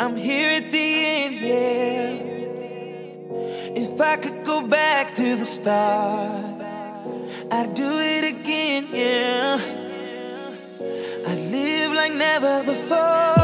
I'm here at the end, yeah. If I could go back to the start, I'd do it again, yeah. I'd live like never before.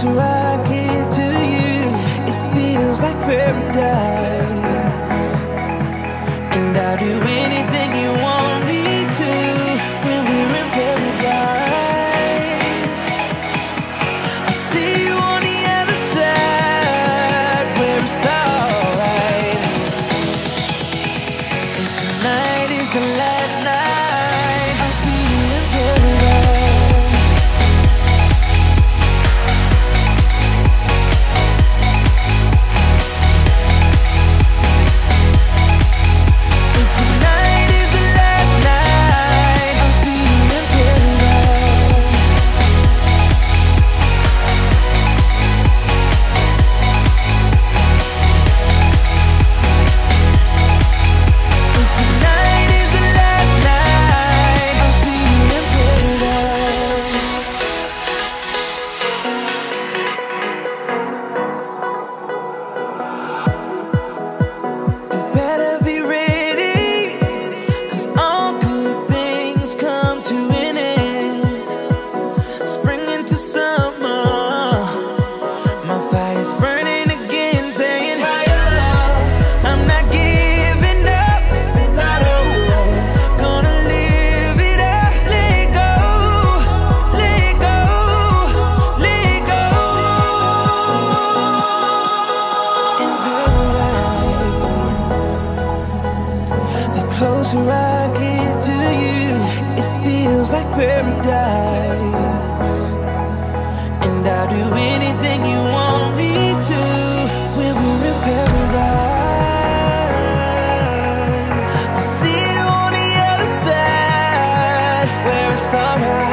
Closer I get to you, it feels like paradise. And I'll do anything you want me to when we're in paradise. I'll see you on the other side where it's alright. If tonight is the last night, closer I get to you, it feels like paradise. And I'll do anything you want me to when we're in paradise. I'll see you on the other side where it's alright.